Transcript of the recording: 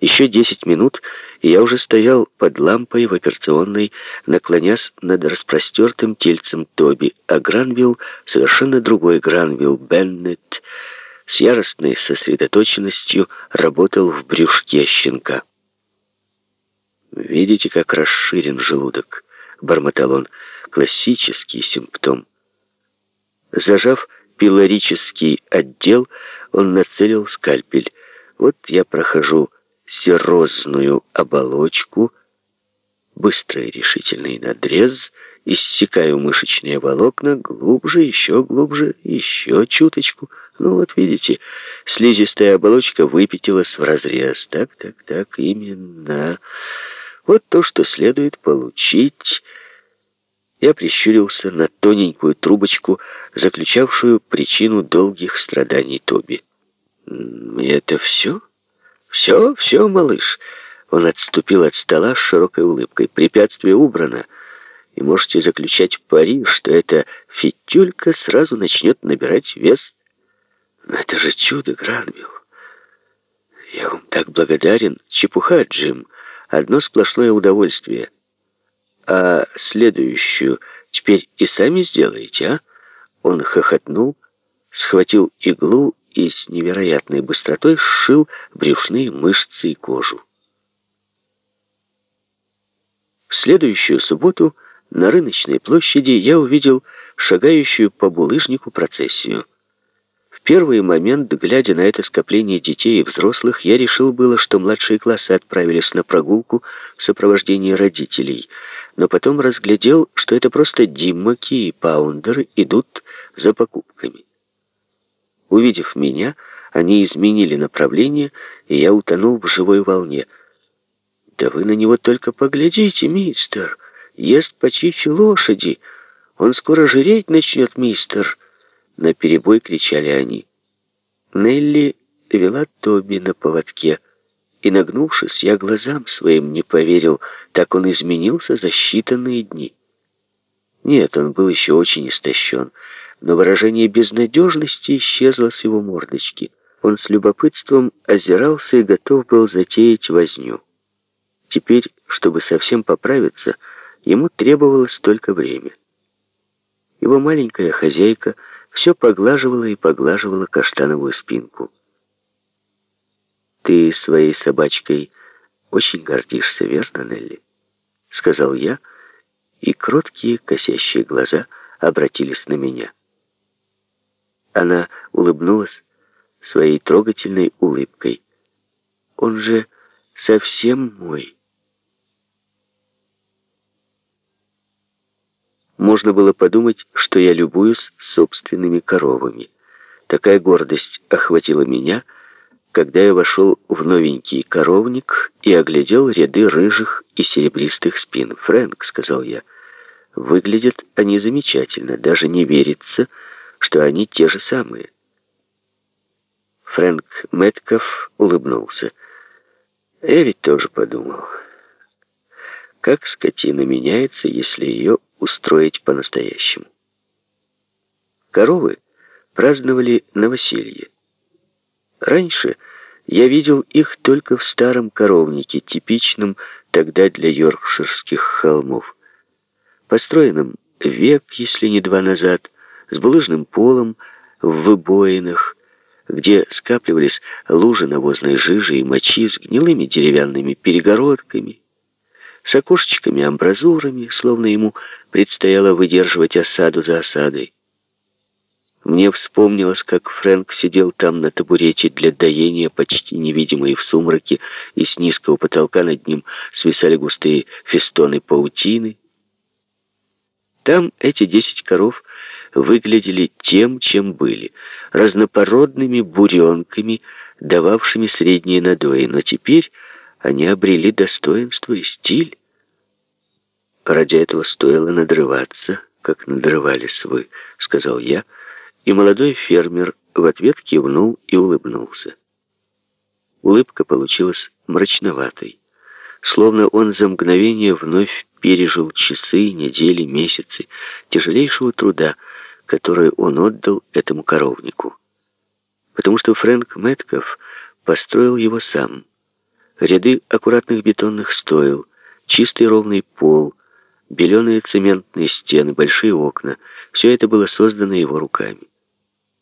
Еще десять минут, и я уже стоял под лампой в операционной, наклонясь над распростертым тельцем Тоби, а Гранвилл, совершенно другой Гранвилл, Беннет, с яростной сосредоточенностью работал в брюшке щенка. «Видите, как расширен желудок?» — бормотал он. «Классический симптом». Зажав пилорический отдел, он нацелил скальпель. «Вот я прохожу серозную оболочку, быстрый решительный надрез, иссекаю мышечные волокна, глубже, еще глубже, еще чуточку. Ну вот видите, слизистая оболочка выпятилась в разрез. Так, так, так, именно. Вот то, что следует получить... Я прищурился на тоненькую трубочку, заключавшую причину долгих страданий Тоби. «И это все?» «Все, все, малыш!» Он отступил от стола с широкой улыбкой. «Препятствие убрано, и можете заключать пари, что эта фитюлька сразу начнет набирать вес». Но «Это же чудо, Гранвилл! Я вам так благодарен. Чепуха, Джим. Одно сплошное удовольствие. А следующую теперь и сами сделаете, а?» Он хохотнул, схватил иглу и с невероятной быстротой сшил брюшные мышцы и кожу. В следующую субботу на рыночной площади я увидел шагающую по булыжнику процессию. В первый момент, глядя на это скопление детей и взрослых, я решил было, что младшие классы отправились на прогулку в сопровождении родителей, но потом разглядел, что это просто Диммаки и Паундеры идут за покупками. Увидев меня, они изменили направление, и я утонул в живой волне. «Да вы на него только поглядите, мистер! Ест почище лошади! Он скоро жреть начнет, мистер!» На перебой кричали они. Нелли вела Тоби на поводке, и, нагнувшись, я глазам своим не поверил, так он изменился за считанные дни. Нет, он был еще очень истощен, но выражение безнадежности исчезло с его мордочки. Он с любопытством озирался и готов был затеять возню. Теперь, чтобы совсем поправиться, ему требовалось только время. Его маленькая хозяйка все поглаживала и поглаживала каштановую спинку. «Ты своей собачкой очень гордишься, верно, Нелли?» — сказал я, и кроткие косящие глаза обратились на меня. Она улыбнулась своей трогательной улыбкой. «Он же совсем мой». Можно было подумать, что я любуюсь собственными коровами. Такая гордость охватила меня, когда я вошел в новенький коровник и оглядел ряды рыжих и серебристых спин. «Фрэнк», — сказал я, — «выглядят они замечательно, даже не верится, что они те же самые. Фрэнк Мэтков улыбнулся. Я ведь тоже подумал, как скотина меняется, если ее устроить по-настоящему. Коровы праздновали новоселье. Раньше я видел их только в старом коровнике, типичном тогда для йоркширских холмов, построенном век, если не два назад, с булыжным полом в выбоинах, где скапливались лужи навозной жижи и мочи с гнилыми деревянными перегородками, с окошечками-амбразурами, словно ему предстояло выдерживать осаду за осадой. Мне вспомнилось, как Фрэнк сидел там на табурете для доения, почти невидимый в сумраке, и с низкого потолка над ним свисали густые фестоны паутины. Там эти десять коров выглядели тем, чем были, разнопородными буренками, дававшими средние надои, но теперь они обрели достоинство и стиль. Ради этого стоило надрываться, как надрывались вы, сказал я, и молодой фермер в ответ кивнул и улыбнулся. Улыбка получилась мрачноватой, словно он за мгновение вновь пережил часы, недели, месяцы тяжелейшего труда, который он отдал этому коровнику. Потому что Фрэнк Мэтков построил его сам. Ряды аккуратных бетонных стоил, чистый ровный пол, беленые цементные стены, большие окна — все это было создано его руками.